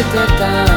detectar